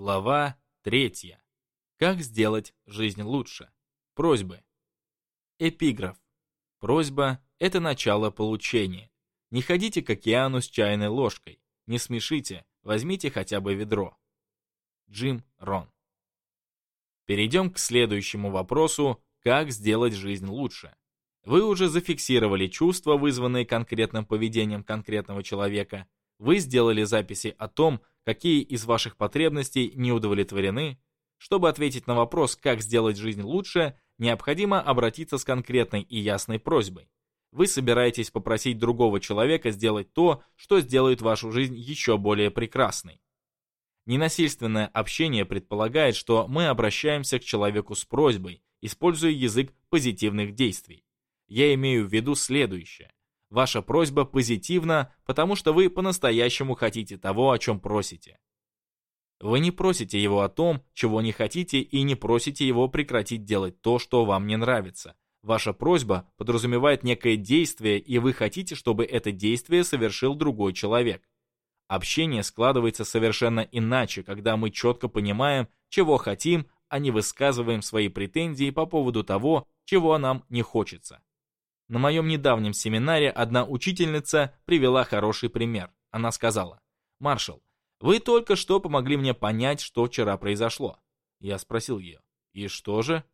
Глава 3. Как сделать жизнь лучше? Просьбы. Эпиграф. Просьба – это начало получения. Не ходите к океану с чайной ложкой. Не смешите, возьмите хотя бы ведро. Джим Рон. Перейдем к следующему вопросу «Как сделать жизнь лучше?». Вы уже зафиксировали чувства, вызванные конкретным поведением конкретного человека – вы сделали записи о том, какие из ваших потребностей не удовлетворены. Чтобы ответить на вопрос, как сделать жизнь лучше, необходимо обратиться с конкретной и ясной просьбой. Вы собираетесь попросить другого человека сделать то, что сделает вашу жизнь еще более прекрасной. Ненасильственное общение предполагает, что мы обращаемся к человеку с просьбой, используя язык позитивных действий. Я имею в виду следующее. Ваша просьба позитивна, потому что вы по-настоящему хотите того, о чем просите. Вы не просите его о том, чего не хотите, и не просите его прекратить делать то, что вам не нравится. Ваша просьба подразумевает некое действие, и вы хотите, чтобы это действие совершил другой человек. Общение складывается совершенно иначе, когда мы четко понимаем, чего хотим, а не высказываем свои претензии по поводу того, чего нам не хочется. На моем недавнем семинаре одна учительница привела хороший пример. Она сказала, «Маршал, вы только что помогли мне понять, что вчера произошло». Я спросил ее, «И что же?»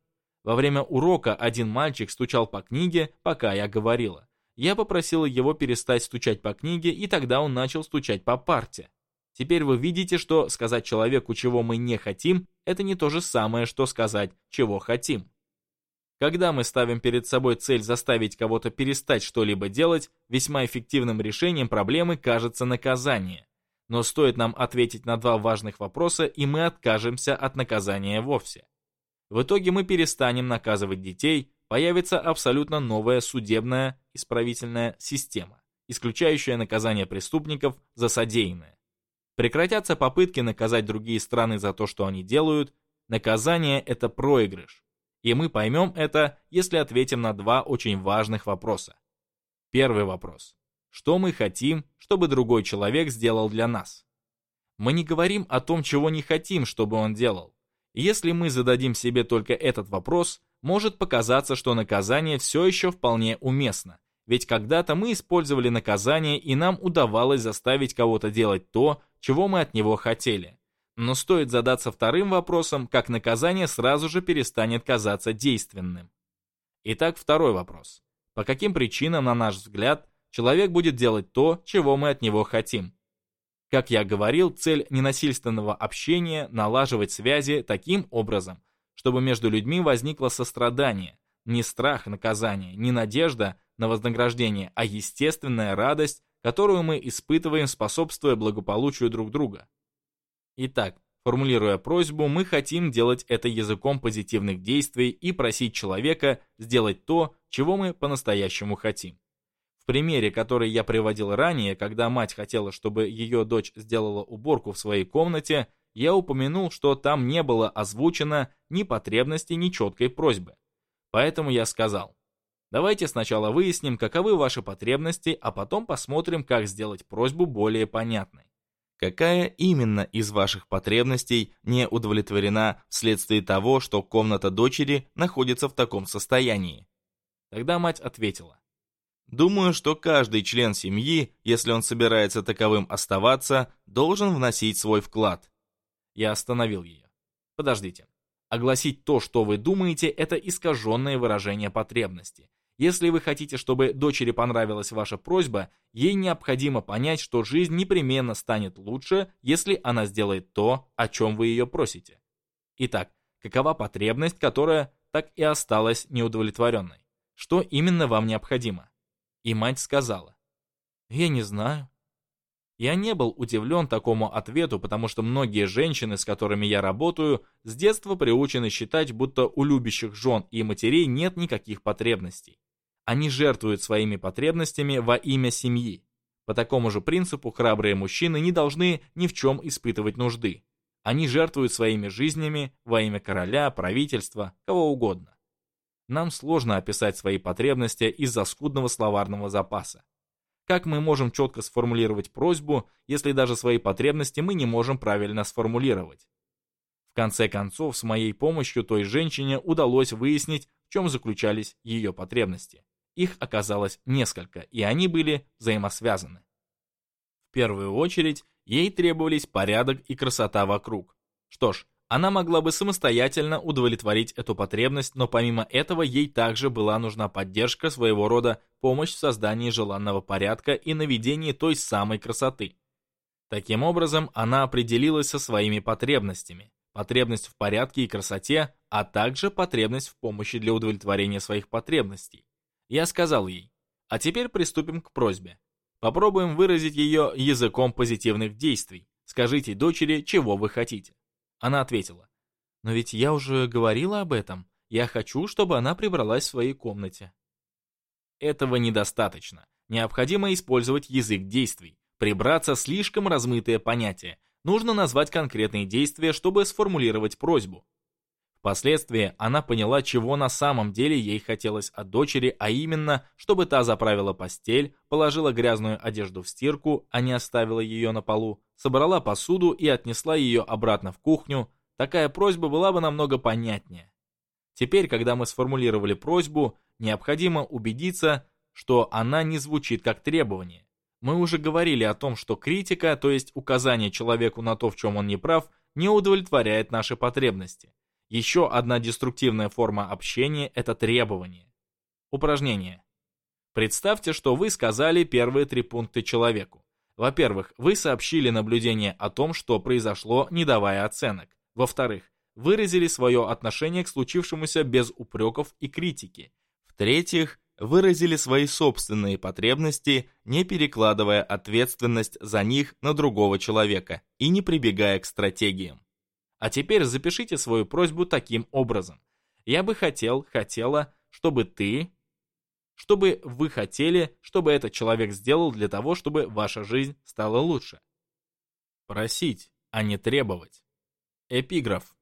Во время урока один мальчик стучал по книге, пока я говорила. Я попросила его перестать стучать по книге, и тогда он начал стучать по парте. Теперь вы видите, что сказать человеку, чего мы не хотим, это не то же самое, что сказать, чего хотим. Когда мы ставим перед собой цель заставить кого-то перестать что-либо делать, весьма эффективным решением проблемы кажется наказание. Но стоит нам ответить на два важных вопроса, и мы откажемся от наказания вовсе. В итоге мы перестанем наказывать детей, появится абсолютно новая судебная исправительная система, исключающая наказание преступников за содеянное. Прекратятся попытки наказать другие страны за то, что они делают. Наказание – это проигрыш. И мы поймем это, если ответим на два очень важных вопроса. Первый вопрос. Что мы хотим, чтобы другой человек сделал для нас? Мы не говорим о том, чего не хотим, чтобы он делал. Если мы зададим себе только этот вопрос, может показаться, что наказание все еще вполне уместно. Ведь когда-то мы использовали наказание, и нам удавалось заставить кого-то делать то, чего мы от него хотели. Но стоит задаться вторым вопросом, как наказание сразу же перестанет казаться действенным. Итак, второй вопрос. По каким причинам, на наш взгляд, человек будет делать то, чего мы от него хотим? Как я говорил, цель ненасильственного общения – налаживать связи таким образом, чтобы между людьми возникло сострадание, не страх наказания, не надежда на вознаграждение, а естественная радость, которую мы испытываем, способствуя благополучию друг друга. Итак, формулируя просьбу, мы хотим делать это языком позитивных действий и просить человека сделать то, чего мы по-настоящему хотим. В примере, который я приводил ранее, когда мать хотела, чтобы ее дочь сделала уборку в своей комнате, я упомянул, что там не было озвучено ни потребности, ни четкой просьбы. Поэтому я сказал, давайте сначала выясним, каковы ваши потребности, а потом посмотрим, как сделать просьбу более понятной. Какая именно из ваших потребностей не удовлетворена вследствие того, что комната дочери находится в таком состоянии? Тогда мать ответила. Думаю, что каждый член семьи, если он собирается таковым оставаться, должен вносить свой вклад. Я остановил ее. Подождите. Огласить то, что вы думаете, это искаженное выражение потребности. Если вы хотите, чтобы дочери понравилась ваша просьба, ей необходимо понять, что жизнь непременно станет лучше, если она сделает то, о чем вы ее просите. Итак, какова потребность, которая так и осталась неудовлетворенной? Что именно вам необходимо? И мать сказала, «Я не знаю. Я не был удивлен такому ответу, потому что многие женщины, с которыми я работаю, с детства приучены считать, будто у любящих жен и матерей нет никаких потребностей. Они жертвуют своими потребностями во имя семьи. По такому же принципу храбрые мужчины не должны ни в чем испытывать нужды. Они жертвуют своими жизнями во имя короля, правительства, кого угодно. Нам сложно описать свои потребности из-за скудного словарного запаса. Как мы можем четко сформулировать просьбу, если даже свои потребности мы не можем правильно сформулировать? В конце концов, с моей помощью той женщине удалось выяснить, в чем заключались ее потребности. Их оказалось несколько, и они были взаимосвязаны. В первую очередь, ей требовались порядок и красота вокруг. Что ж, она могла бы самостоятельно удовлетворить эту потребность, но помимо этого ей также была нужна поддержка, своего рода помощь в создании желанного порядка и наведении той самой красоты. Таким образом, она определилась со своими потребностями. Потребность в порядке и красоте, а также потребность в помощи для удовлетворения своих потребностей. Я сказал ей, а теперь приступим к просьбе. Попробуем выразить ее языком позитивных действий. Скажите дочери, чего вы хотите. Она ответила, «Но ведь я уже говорила об этом. Я хочу, чтобы она прибралась в своей комнате». Этого недостаточно. Необходимо использовать язык действий. Прибраться слишком размытое понятие. Нужно назвать конкретные действия, чтобы сформулировать просьбу. Впоследствии она поняла, чего на самом деле ей хотелось от дочери, а именно, чтобы та заправила постель, положила грязную одежду в стирку, а не оставила ее на полу, собрала посуду и отнесла ее обратно в кухню, такая просьба была бы намного понятнее. Теперь, когда мы сформулировали просьбу, необходимо убедиться, что она не звучит как требование. Мы уже говорили о том, что критика, то есть указание человеку на то, в чем он не прав, не удовлетворяет наши потребности. Еще одна деструктивная форма общения – это требование. Упражнение. Представьте, что вы сказали первые три пункта человеку. Во-первых, вы сообщили наблюдение о том, что произошло, не давая оценок. Во-вторых, выразили свое отношение к случившемуся без упреков и критики. В-третьих, выразили свои собственные потребности, не перекладывая ответственность за них на другого человека и не прибегая к стратегиям. А теперь запишите свою просьбу таким образом. Я бы хотел, хотела, чтобы ты, что бы вы хотели, чтобы этот человек сделал для того, чтобы ваша жизнь стала лучше. Просить, а не требовать. Эпиграф.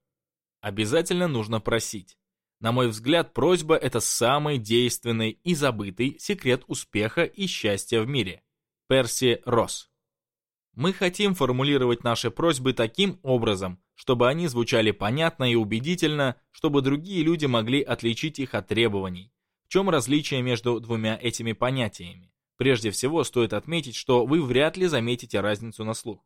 Обязательно нужно просить. На мой взгляд, просьба – это самый действенный и забытый секрет успеха и счастья в мире. Перси Росс. Мы хотим формулировать наши просьбы таким образом, чтобы они звучали понятно и убедительно, чтобы другие люди могли отличить их от требований, чем различие между двумя этими понятиями? Прежде всего, стоит отметить, что вы вряд ли заметите разницу на слух.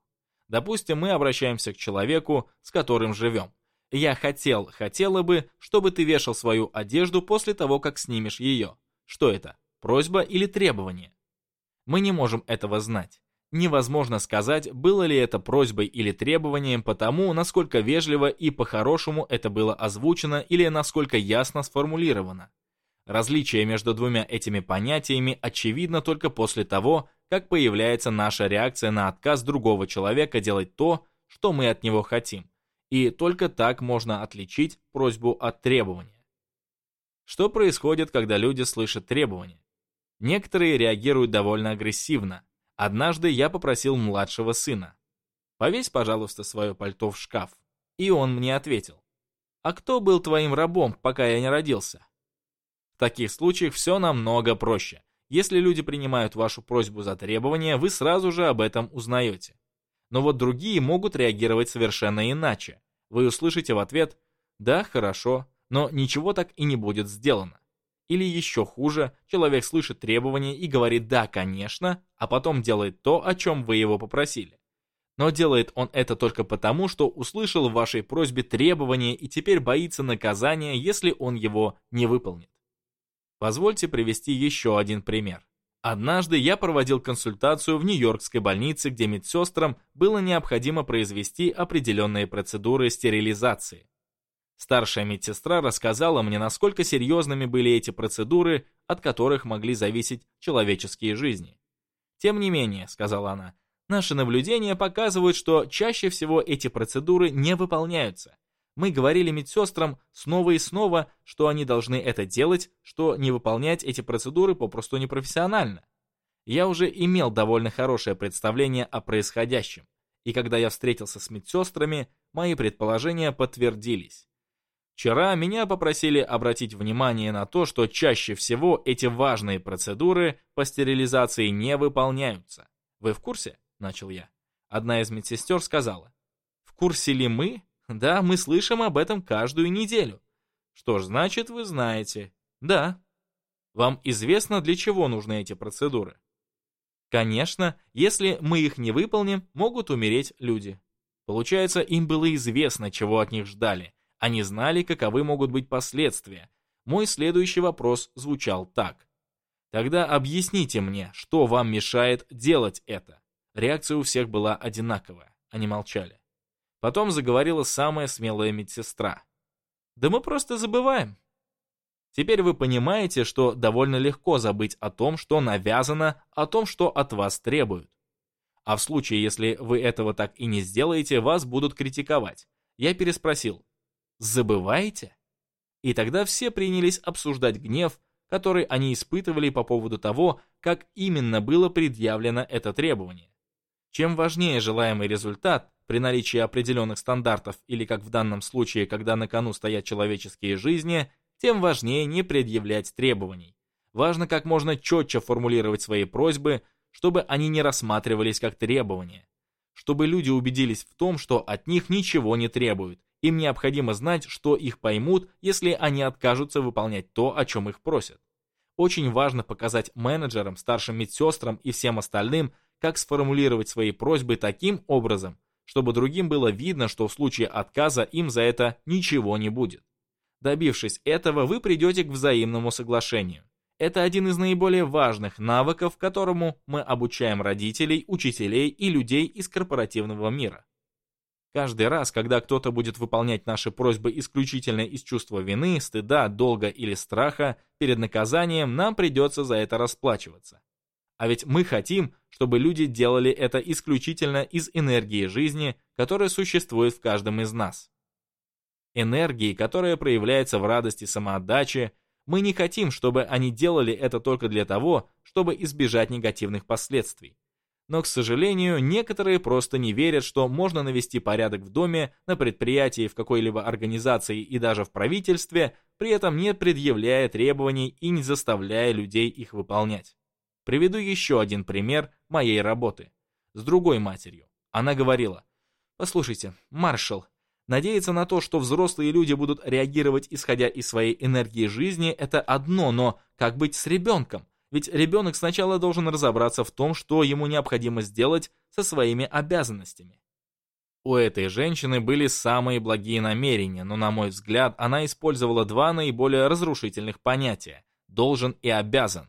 Допустим, мы обращаемся к человеку, с которым живем. «Я хотел, хотела бы, чтобы ты вешал свою одежду после того, как снимешь ее». Что это, просьба или требование? Мы не можем этого знать. Невозможно сказать, было ли это просьбой или требованием потому, насколько вежливо и по-хорошему это было озвучено или насколько ясно сформулировано. Различие между двумя этими понятиями очевидно только после того, как появляется наша реакция на отказ другого человека делать то, что мы от него хотим. И только так можно отличить просьбу от требования. Что происходит, когда люди слышат требования? Некоторые реагируют довольно агрессивно. Однажды я попросил младшего сына. «Повесь, пожалуйста, свое пальто в шкаф». И он мне ответил. «А кто был твоим рабом, пока я не родился?» В таких случаях все намного проще. Если люди принимают вашу просьбу за требование, вы сразу же об этом узнаете. Но вот другие могут реагировать совершенно иначе. Вы услышите в ответ «Да, хорошо, но ничего так и не будет сделано». Или еще хуже, человек слышит требование и говорит «да, конечно», а потом делает то, о чем вы его попросили. Но делает он это только потому, что услышал в вашей просьбе требование и теперь боится наказания, если он его не выполнит. Позвольте привести еще один пример. Однажды я проводил консультацию в Нью-Йоркской больнице, где медсестрам было необходимо произвести определенные процедуры стерилизации. Старшая медсестра рассказала мне, насколько серьезными были эти процедуры, от которых могли зависеть человеческие жизни. «Тем не менее», — сказала она, — «наши наблюдения показывают, что чаще всего эти процедуры не выполняются, мы говорили медсестрам снова и снова, что они должны это делать, что не выполнять эти процедуры попросту непрофессионально. Я уже имел довольно хорошее представление о происходящем, и когда я встретился с медсестрами, мои предположения подтвердились. Вчера меня попросили обратить внимание на то, что чаще всего эти важные процедуры по стерилизации не выполняются. «Вы в курсе?» – начал я. Одна из медсестер сказала. «В курсе ли мы?» Да, мы слышим об этом каждую неделю. Что ж, значит, вы знаете. Да. Вам известно, для чего нужны эти процедуры? Конечно, если мы их не выполним, могут умереть люди. Получается, им было известно, чего от них ждали. Они знали, каковы могут быть последствия. Мой следующий вопрос звучал так. Тогда объясните мне, что вам мешает делать это? Реакция у всех была одинаковая. Они молчали. Потом заговорила самая смелая медсестра. «Да мы просто забываем». Теперь вы понимаете, что довольно легко забыть о том, что навязано, о том, что от вас требуют. А в случае, если вы этого так и не сделаете, вас будут критиковать. Я переспросил. Забываете? И тогда все принялись обсуждать гнев, который они испытывали по поводу того, как именно было предъявлено это требование. Чем важнее желаемый результат, при наличии определенных стандартов или, как в данном случае, когда на кону стоят человеческие жизни, тем важнее не предъявлять требований. Важно как можно четче формулировать свои просьбы, чтобы они не рассматривались как требования. Чтобы люди убедились в том, что от них ничего не требуют. Им необходимо знать, что их поймут, если они откажутся выполнять то, о чем их просят. Очень важно показать менеджерам, старшим медсестрам и всем остальным, как сформулировать свои просьбы таким образом, чтобы другим было видно, что в случае отказа им за это ничего не будет. Добившись этого, вы придете к взаимному соглашению. Это один из наиболее важных навыков, которому мы обучаем родителей, учителей и людей из корпоративного мира. Каждый раз, когда кто-то будет выполнять наши просьбы исключительно из чувства вины, стыда, долга или страха перед наказанием, нам придется за это расплачиваться. А ведь мы хотим, чтобы люди делали это исключительно из энергии жизни, которая существует в каждом из нас. Энергии, которая проявляется в радости самоотдачи, мы не хотим, чтобы они делали это только для того, чтобы избежать негативных последствий. Но, к сожалению, некоторые просто не верят, что можно навести порядок в доме, на предприятии, в какой-либо организации и даже в правительстве, при этом не предъявляя требований и не заставляя людей их выполнять. Приведу еще один пример моей работы. С другой матерью. Она говорила, «Послушайте, маршал, надеяться на то, что взрослые люди будут реагировать, исходя из своей энергии жизни, это одно, но как быть с ребенком? Ведь ребенок сначала должен разобраться в том, что ему необходимо сделать со своими обязанностями». У этой женщины были самые благие намерения, но, на мой взгляд, она использовала два наиболее разрушительных понятия – «должен» и «обязан».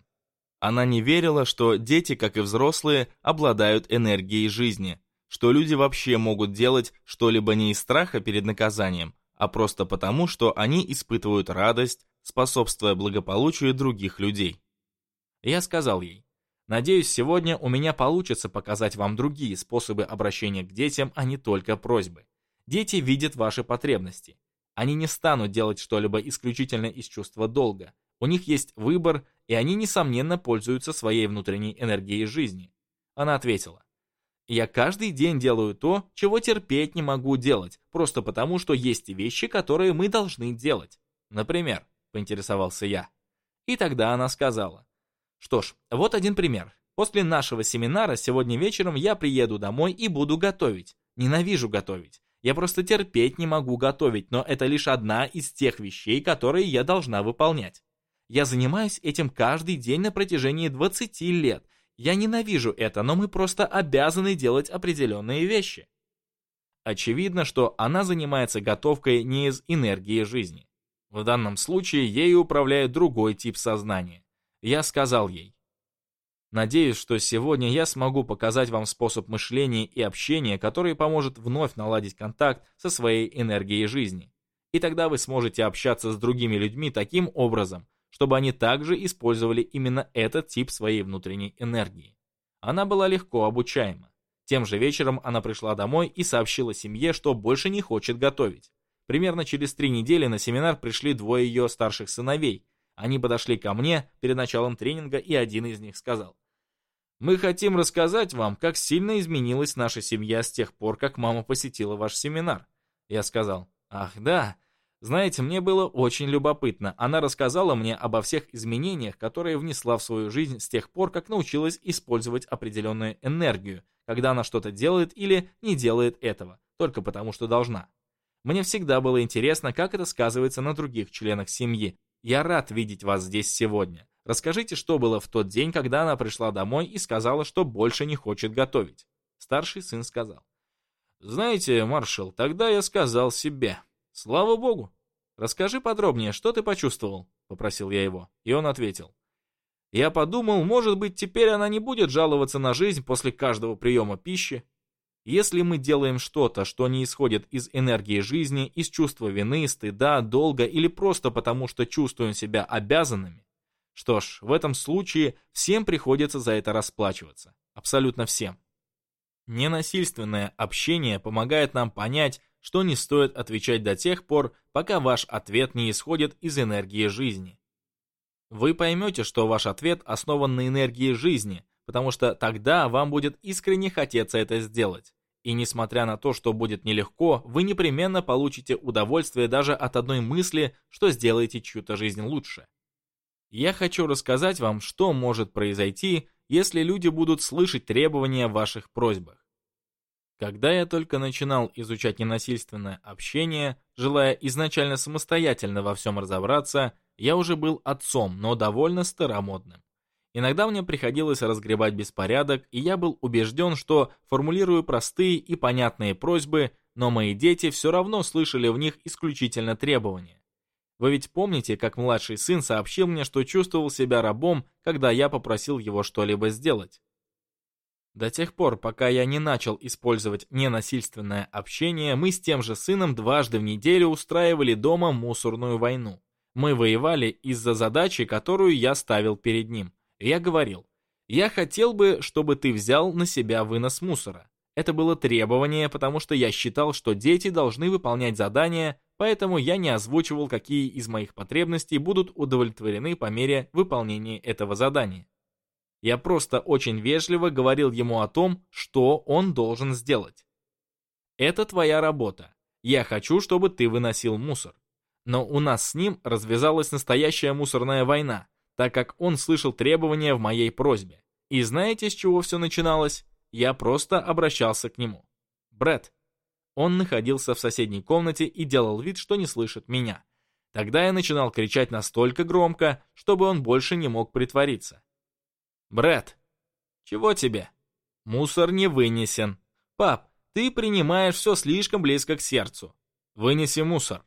Она не верила, что дети, как и взрослые, обладают энергией жизни, что люди вообще могут делать что-либо не из страха перед наказанием, а просто потому, что они испытывают радость, способствуя благополучию других людей. Я сказал ей, «Надеюсь, сегодня у меня получится показать вам другие способы обращения к детям, а не только просьбы. Дети видят ваши потребности. Они не станут делать что-либо исключительно из чувства долга, у них есть выбор, и они, несомненно, пользуются своей внутренней энергией жизни. Она ответила. Я каждый день делаю то, чего терпеть не могу делать, просто потому, что есть вещи, которые мы должны делать. Например, поинтересовался я. И тогда она сказала. Что ж, вот один пример. После нашего семинара сегодня вечером я приеду домой и буду готовить. Ненавижу готовить. Я просто терпеть не могу готовить, но это лишь одна из тех вещей, которые я должна выполнять. Я занимаюсь этим каждый день на протяжении 20 лет. Я ненавижу это, но мы просто обязаны делать определенные вещи. Очевидно, что она занимается готовкой не из энергии жизни. В данном случае ей управляет другой тип сознания. Я сказал ей, Надеюсь, что сегодня я смогу показать вам способ мышления и общения, который поможет вновь наладить контакт со своей энергией жизни. И тогда вы сможете общаться с другими людьми таким образом, чтобы они также использовали именно этот тип своей внутренней энергии. Она была легко обучаема. Тем же вечером она пришла домой и сообщила семье, что больше не хочет готовить. Примерно через три недели на семинар пришли двое ее старших сыновей. Они подошли ко мне перед началом тренинга, и один из них сказал. «Мы хотим рассказать вам, как сильно изменилась наша семья с тех пор, как мама посетила ваш семинар». Я сказал, «Ах да, знаете, мне было очень любопытно. Она рассказала мне обо всех изменениях, которые внесла в свою жизнь с тех пор, как научилась использовать определенную энергию, когда она что-то делает или не делает этого, только потому что должна. Мне всегда было интересно, как это сказывается на других членах семьи. Я рад видеть вас здесь сегодня. Расскажите, что было в тот день, когда она пришла домой и сказала, что больше не хочет готовить. Старший сын сказал. «Знаете, маршал, тогда я сказал себе, Слава богу. Расскажи подробнее, что ты почувствовал, попросил я его, и он ответил. Я подумал, может быть, теперь она не будет жаловаться на жизнь после каждого приема пищи. Если мы делаем что-то, что не исходит из энергии жизни, из чувства вины, стыда, долга или просто потому, что чувствуем себя обязанными, что ж, в этом случае всем приходится за это расплачиваться. Абсолютно всем. Ненасильственное общение помогает нам понять, что не стоит отвечать до тех пор, пока ваш ответ не исходит из энергии жизни. Вы поймете, что ваш ответ основан на энергии жизни, потому что тогда вам будет искренне хотеться это сделать. И несмотря на то, что будет нелегко, вы непременно получите удовольствие даже от одной мысли, что сделаете чью-то жизнь лучше. Я хочу рассказать вам, что может произойти, если люди будут слышать требования в ваших просьбах. Когда я только начинал изучать ненасильственное общение, желая изначально самостоятельно во всем разобраться, я уже был отцом, но довольно старомодным. Иногда мне приходилось разгребать беспорядок, и я был убежден, что формулирую простые и понятные просьбы, но мои дети все равно слышали в них исключительно требования. Вы ведь помните, как младший сын сообщил мне, что чувствовал себя рабом, когда я попросил его что-либо сделать? До тех пор, пока я не начал использовать ненасильственное общение, мы с тем же сыном дважды в неделю устраивали дома мусорную войну. Мы воевали из-за задачи, которую я ставил перед ним. Я говорил, я хотел бы, чтобы ты взял на себя вынос мусора. Это было требование, потому что я считал, что дети должны выполнять задания, поэтому я не озвучивал, какие из моих потребностей будут удовлетворены по мере выполнения этого задания. Я просто очень вежливо говорил ему о том, что он должен сделать. Это твоя работа. Я хочу, чтобы ты выносил мусор. Но у нас с ним развязалась настоящая мусорная война, так как он слышал требования в моей просьбе. И знаете, с чего все начиналось? Я просто обращался к нему. Брэд. Он находился в соседней комнате и делал вид, что не слышит меня. Тогда я начинал кричать настолько громко, чтобы он больше не мог притвориться. Брат, чего тебе? Мусор не вынесен. Пап, ты принимаешь все слишком близко к сердцу. Вынеси мусор.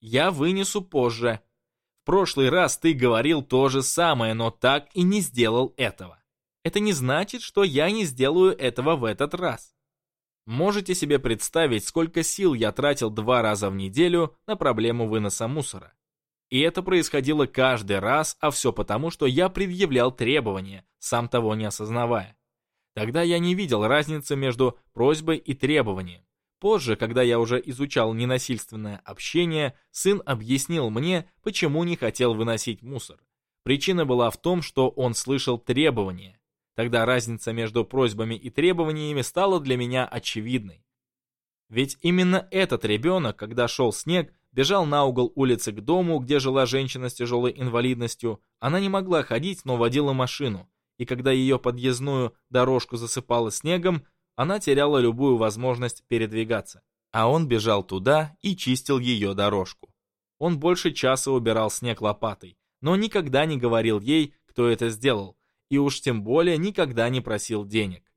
Я вынесу позже. В прошлый раз ты говорил то же самое, но так и не сделал этого. Это не значит, что я не сделаю этого в этот раз. Можете себе представить, сколько сил я тратил два раза в неделю на проблему выноса мусора. И это происходило каждый раз, а все потому, что я предъявлял требования, сам того не осознавая. Тогда я не видел разницы между просьбой и требованием. Позже, когда я уже изучал ненасильственное общение, сын объяснил мне, почему не хотел выносить мусор. Причина была в том, что он слышал требования. Тогда разница между просьбами и требованиями стала для меня очевидной. Ведь именно этот ребенок, когда шел снег, бежал на угол улицы к дому, где жила женщина с тяжелой инвалидностью. Она не могла ходить, но водила машину, и когда ее подъездную дорожку засыпало снегом, она теряла любую возможность передвигаться. А он бежал туда и чистил ее дорожку. Он больше часа убирал снег лопатой, но никогда не говорил ей, кто это сделал, и уж тем более никогда не просил денег.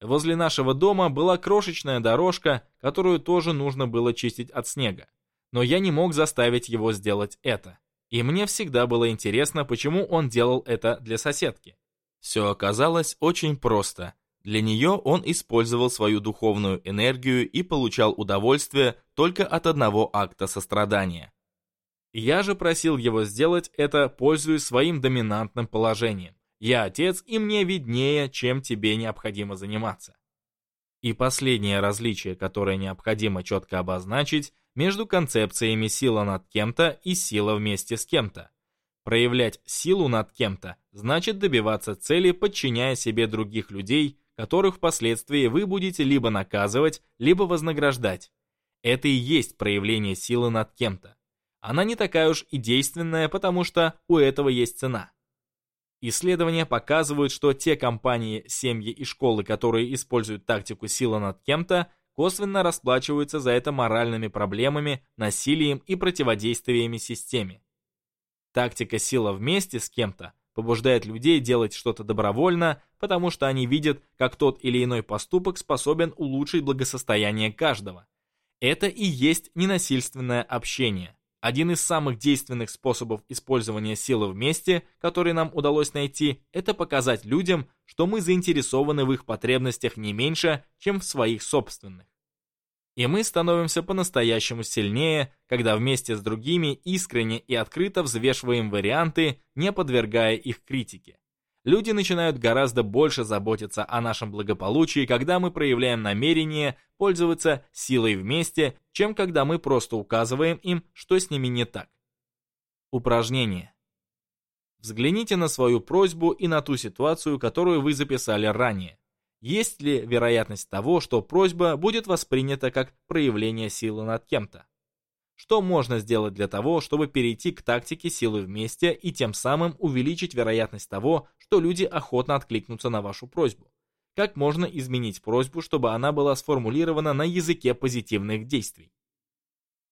Возле нашего дома была крошечная дорожка, которую тоже нужно было чистить от снега но я не мог заставить его сделать это. И мне всегда было интересно, почему он делал это для соседки. Все оказалось очень просто. Для нее он использовал свою духовную энергию и получал удовольствие только от одного акта сострадания. Я же просил его сделать это, пользуясь своим доминантным положением. Я отец, и мне виднее, чем тебе необходимо заниматься. И последнее различие, которое необходимо четко обозначить, между концепциями сила над кем-то и сила вместе с кем-то. Проявлять силу над кем-то значит добиваться цели, подчиняя себе других людей, которых впоследствии вы будете либо наказывать, либо вознаграждать. Это и есть проявление силы над кем-то. Она не такая уж и действенная, потому что у этого есть цена. Исследования показывают, что те компании, семьи и школы, которые используют тактику силы над кем-то, косвенно расплачиваются за это моральными проблемами, насилием и противодействиями системе. Тактика «сила вместе» с кем-то побуждает людей делать что-то добровольно, потому что они видят, как тот или иной поступок способен улучшить благосостояние каждого. Это и есть ненасильственное общение. Один из самых действенных способов использования силы вместе, который нам удалось найти, это показать людям, что мы заинтересованы в их потребностях не меньше, чем в своих собственных. И мы становимся по-настоящему сильнее, когда вместе с другими искренне и открыто взвешиваем варианты, не подвергая их критике люди начинают гораздо больше заботиться о нашем благополучии, когда мы проявляем намерение пользоваться силой вместе, чем когда мы просто указываем им, что с ними не так. Упражнение. Взгляните на свою просьбу и на ту ситуацию, которую вы записали ранее. Есть ли вероятность того, что просьба будет воспринята как проявление силы над кем-то? Что можно сделать для того, чтобы перейти к тактике силы вместе и тем самым увеличить вероятность того, что люди охотно откликнутся на вашу просьбу? Как можно изменить просьбу, чтобы она была сформулирована на языке позитивных действий?